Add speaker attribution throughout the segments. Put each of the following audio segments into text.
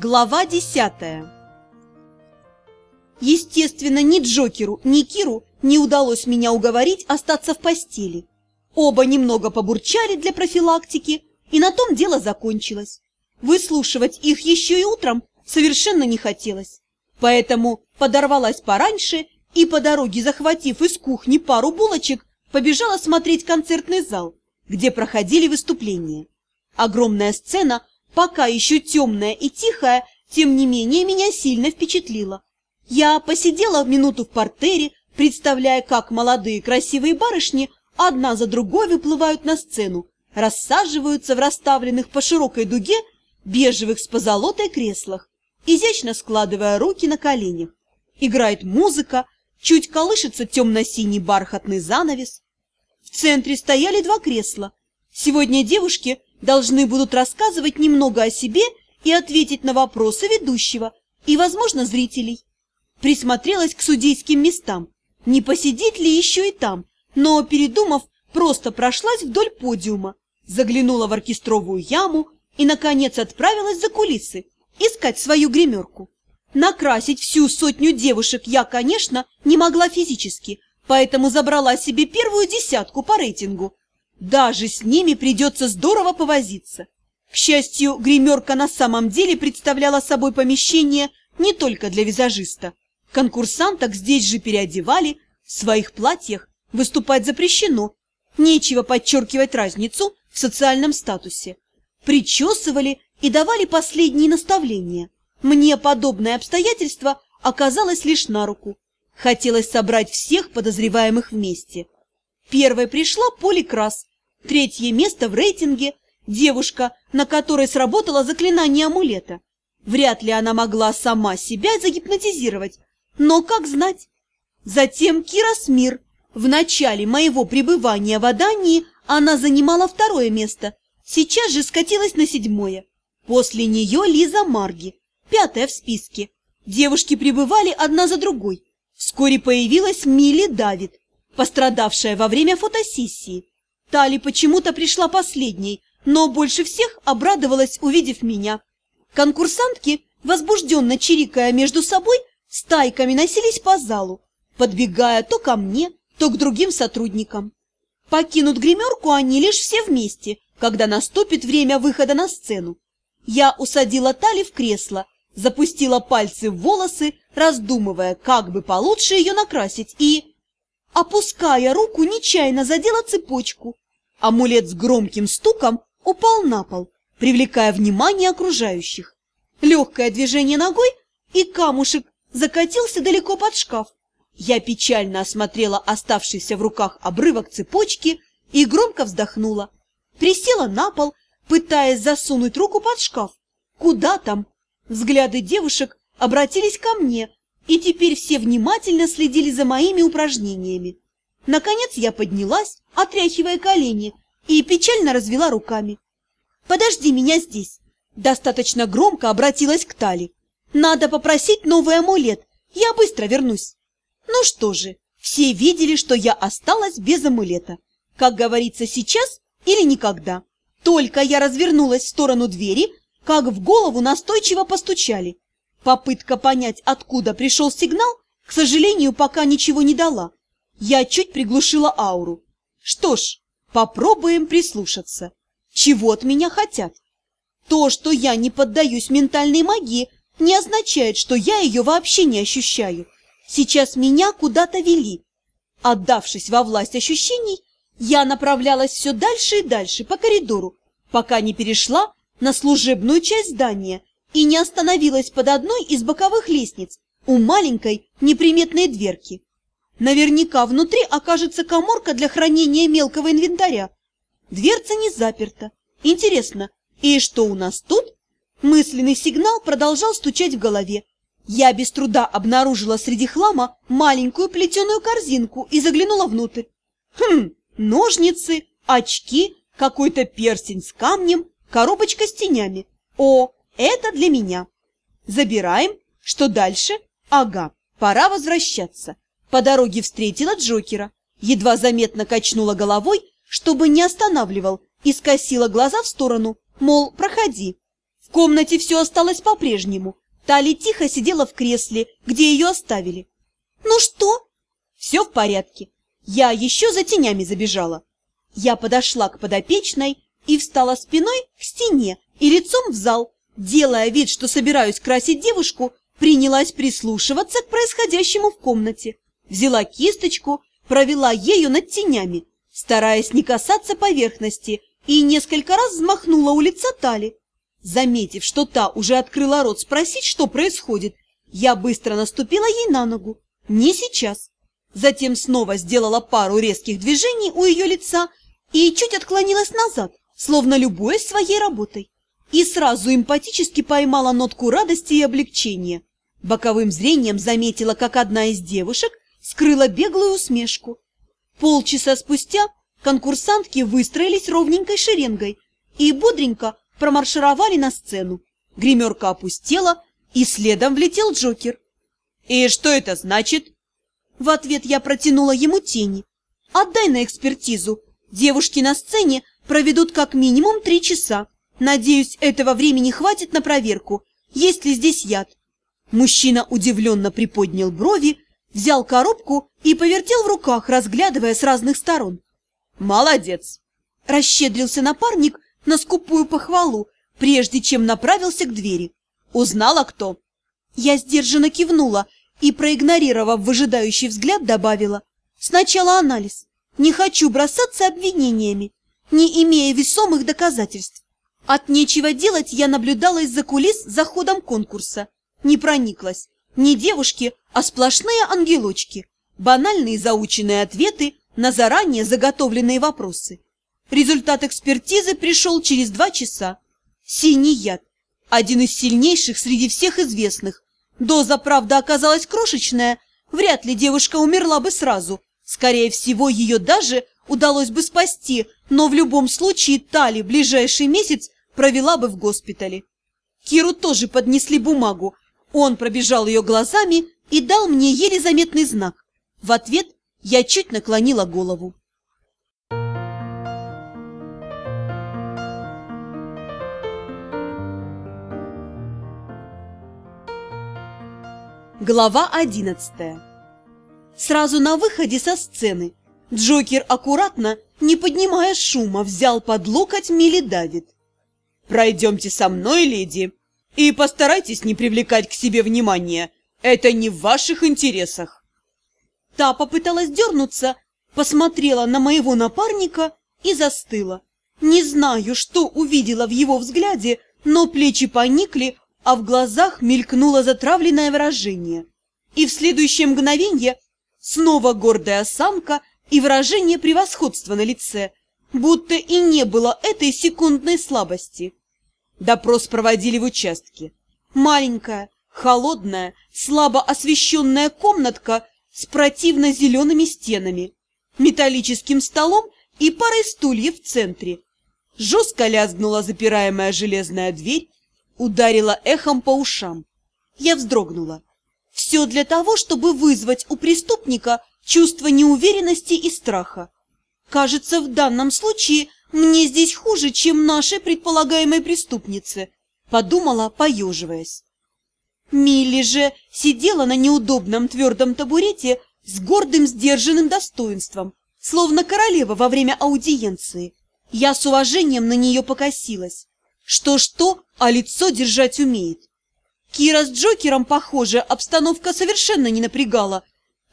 Speaker 1: Глава десятая Естественно, ни Джокеру, ни Киру не удалось меня уговорить остаться в постели. Оба немного побурчали для профилактики, и на том дело закончилось. Выслушивать их еще и утром совершенно не хотелось. Поэтому подорвалась пораньше и по дороге, захватив из кухни пару булочек, побежала смотреть концертный зал, где проходили выступления. Огромная сцена – пока еще темная и тихая, тем не менее меня сильно впечатлила. Я посидела минуту в портере, представляя, как молодые красивые барышни одна за другой выплывают на сцену, рассаживаются в расставленных по широкой дуге бежевых с позолотой креслах, изящно складывая руки на коленях. Играет музыка, чуть колышется темно-синий бархатный занавес. В центре стояли два кресла. Сегодня девушки должны будут рассказывать немного о себе и ответить на вопросы ведущего и, возможно, зрителей. Присмотрелась к судейским местам, не посидеть ли еще и там, но, передумав, просто прошлась вдоль подиума, заглянула в оркестровую яму и, наконец, отправилась за кулисы искать свою гримерку. Накрасить всю сотню девушек я, конечно, не могла физически, поэтому забрала себе первую десятку по рейтингу, даже с ними придется здорово повозиться. К счастью, гримерка на самом деле представляла собой помещение не только для визажиста. Конкурсанток здесь же переодевали, в своих платьях выступать запрещено. Нечего подчеркивать разницу в социальном статусе. Причесывали и давали последние наставления. Мне подобное обстоятельство оказалось лишь на руку. Хотелось собрать всех подозреваемых вместе. Первой пришла Поликрас, Третье место в рейтинге – девушка, на которой сработало заклинание амулета. Вряд ли она могла сама себя загипнотизировать, но как знать. Затем Кира Смир. В начале моего пребывания в Адании она занимала второе место, сейчас же скатилась на седьмое. После нее Лиза Марги, пятая в списке. Девушки пребывали одна за другой. Вскоре появилась Милли Давид, пострадавшая во время фотосессии. Тали почему-то пришла последней, но больше всех обрадовалась, увидев меня. Конкурсантки, возбужденно чирикая между собой, стайками носились по залу, подбегая то ко мне, то к другим сотрудникам. Покинут гримерку они лишь все вместе, когда наступит время выхода на сцену. Я усадила Тали в кресло, запустила пальцы в волосы, раздумывая, как бы получше ее накрасить, и опуская руку, нечаянно задела цепочку. Амулет с громким стуком упал на пол, привлекая внимание окружающих. Легкое движение ногой, и камушек закатился далеко под шкаф. Я печально осмотрела оставшийся в руках обрывок цепочки и громко вздохнула. Присела на пол, пытаясь засунуть руку под шкаф. Куда там? Взгляды девушек обратились ко мне, и теперь все внимательно следили за моими упражнениями. Наконец я поднялась, отряхивая колени, и печально развела руками. «Подожди меня здесь!» Достаточно громко обратилась к Тали. «Надо попросить новый амулет, я быстро вернусь». Ну что же, все видели, что я осталась без амулета. Как говорится, сейчас или никогда. Только я развернулась в сторону двери, как в голову настойчиво постучали. Попытка понять, откуда пришел сигнал, к сожалению, пока ничего не дала. Я чуть приглушила ауру. Что ж, попробуем прислушаться. Чего от меня хотят? То, что я не поддаюсь ментальной магии, не означает, что я ее вообще не ощущаю. Сейчас меня куда-то вели. Отдавшись во власть ощущений, я направлялась все дальше и дальше по коридору, пока не перешла на служебную часть здания, и не остановилась под одной из боковых лестниц у маленькой неприметной дверки. Наверняка внутри окажется коморка для хранения мелкого инвентаря. Дверца не заперта. Интересно, и что у нас тут? Мысленный сигнал продолжал стучать в голове. Я без труда обнаружила среди хлама маленькую плетеную корзинку и заглянула внутрь. Хм, ножницы, очки, какой-то перстень с камнем, коробочка с тенями. О, это для меня. Забираем. Что дальше? Ага, пора возвращаться. По дороге встретила Джокера. Едва заметно качнула головой, чтобы не останавливал, и скосила глаза в сторону, мол, проходи. В комнате все осталось по-прежнему. Тали тихо сидела в кресле, где ее оставили. «Ну что?» «Все в порядке. Я еще за тенями забежала». Я подошла к подопечной и встала спиной к стене и лицом в зал, делая вид, что собираюсь красить девушку, принялась прислушиваться к происходящему в комнате. Взяла кисточку, провела ею над тенями, стараясь не касаться поверхности, и несколько раз взмахнула у лица Тали. Заметив, что та уже открыла рот спросить, что происходит, я быстро наступила ей на ногу. Не сейчас. Затем снова сделала пару резких движений у ее лица и чуть отклонилась назад, словно любуясь своей работой. И сразу эмпатически поймала нотку радости и облегчения. Боковым зрением заметила, как одна из девушек скрыла беглую усмешку. Полчаса спустя конкурсантки выстроились ровненькой шеренгой и бодренько промаршировали на сцену. Гримерка опустела, и следом влетел Джокер. «И что это значит?» В ответ я протянула ему тени. «Отдай на экспертизу. Девушки на сцене проведут как минимум три часа. Надеюсь, этого времени хватит на проверку, есть ли здесь яд». Мужчина удивленно приподнял брови, взял коробку и повертел в руках, разглядывая с разных сторон. «Молодец!» – расщедрился напарник на скупую похвалу, прежде чем направился к двери. «Узнала кто?» Я сдержанно кивнула и, проигнорировав выжидающий взгляд, добавила. «Сначала анализ. Не хочу бросаться обвинениями, не имея весомых доказательств. От нечего делать я наблюдала из-за кулис за ходом конкурса. Не прониклась. Не девушки, а сплошные ангелочки. Банальные заученные ответы на заранее заготовленные вопросы. Результат экспертизы пришел через два часа. Синий яд. Один из сильнейших среди всех известных. Доза, правда, оказалась крошечная. Вряд ли девушка умерла бы сразу. Скорее всего, ее даже удалось бы спасти, но в любом случае Тали ближайший месяц провела бы в госпитале. Киру тоже поднесли бумагу. Он пробежал ее глазами и дал мне еле заметный знак. В ответ я чуть наклонила голову. Глава одиннадцатая Сразу на выходе со сцены Джокер аккуратно, не поднимая шума, взял под локоть Милли Давид. «Пройдемте со мной, леди, и постарайтесь не привлекать к себе внимания. Это не в ваших интересах». Та попыталась дернуться, посмотрела на моего напарника и застыла. Не знаю, что увидела в его взгляде, но плечи поникли, а в глазах мелькнуло затравленное выражение. И в следующее мгновенье снова гордая самка и выражение превосходства на лице, будто и не было этой секундной слабости. Допрос проводили в участке. Маленькая, холодная, слабо освещенная комнатка с противно зелеными стенами, металлическим столом и парой стульев в центре. Жестко лязгнула запираемая железная дверь, ударила эхом по ушам. Я вздрогнула. Все для того, чтобы вызвать у преступника чувство неуверенности и страха. Кажется, в данном случае мне здесь хуже, чем нашей предполагаемой преступнице, подумала, поеживаясь. Милли же сидела на неудобном твердом табурете с гордым сдержанным достоинством, словно королева во время аудиенции. Я с уважением на нее покосилась. Что-что, а лицо держать умеет. Кира с Джокером, похоже, обстановка совершенно не напрягала.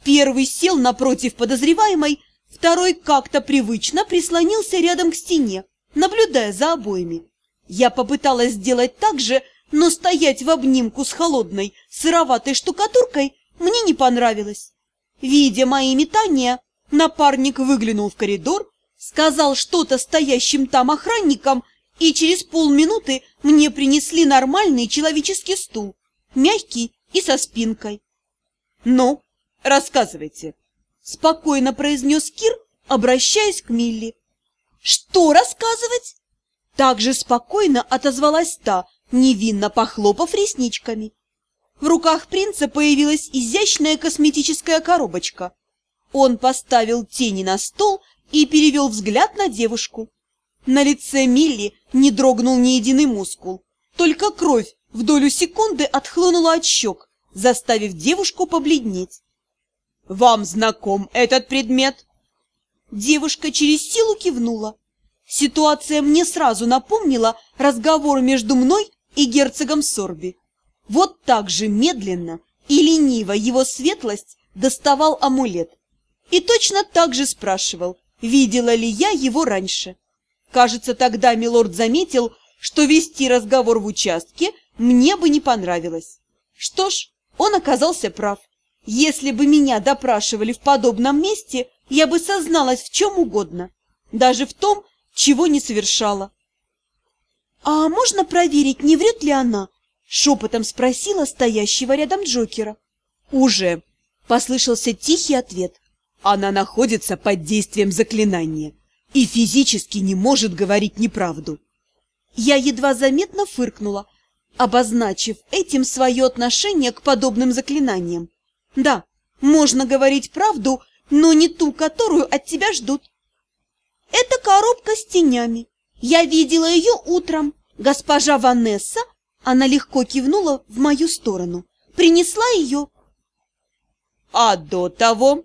Speaker 1: Первый сел напротив подозреваемой, второй как-то привычно прислонился рядом к стене, наблюдая за обоими. Я попыталась сделать так же, но стоять в обнимку с холодной, сыроватой штукатуркой мне не понравилось. Видя мои метания, напарник выглянул в коридор, сказал что-то стоящим там охранникам и через полминуты мне принесли нормальный человеческий стул, мягкий и со спинкой. «Ну, рассказывайте», — спокойно произнес Кир, обращаясь к Милли. «Что рассказывать?» Так же спокойно отозвалась та, невинно похлопав ресничками. В руках принца появилась изящная косметическая коробочка. Он поставил тени на стол и перевел взгляд на девушку. На лице Милли не дрогнул ни единый мускул. Только кровь в долю секунды отхлынула от щек, заставив девушку побледнеть.
Speaker 2: «Вам знаком этот предмет?»
Speaker 1: Девушка через силу кивнула. Ситуация мне сразу напомнила разговор между мной и герцогом Сорби. Вот так же медленно и лениво его светлость доставал амулет. И точно так же спрашивал, видела ли я его раньше. Кажется, тогда милорд заметил, что вести разговор в участке мне бы не понравилось. Что ж, он оказался прав. Если бы меня допрашивали в подобном месте, я бы созналась в чем угодно, даже в том, чего не совершала. «А можно проверить, не врет ли она?» — шепотом спросила стоящего рядом Джокера.
Speaker 2: «Уже!» — послышался тихий ответ. «Она находится под действием заклинания и физически не может говорить неправду».
Speaker 1: Я едва заметно фыркнула, обозначив этим свое отношение к подобным заклинаниям. Да, можно говорить правду, но не ту, которую от тебя ждут. Это коробка с тенями. Я видела ее утром. Госпожа Ванесса, она легко кивнула в мою сторону, принесла ее.
Speaker 2: А до того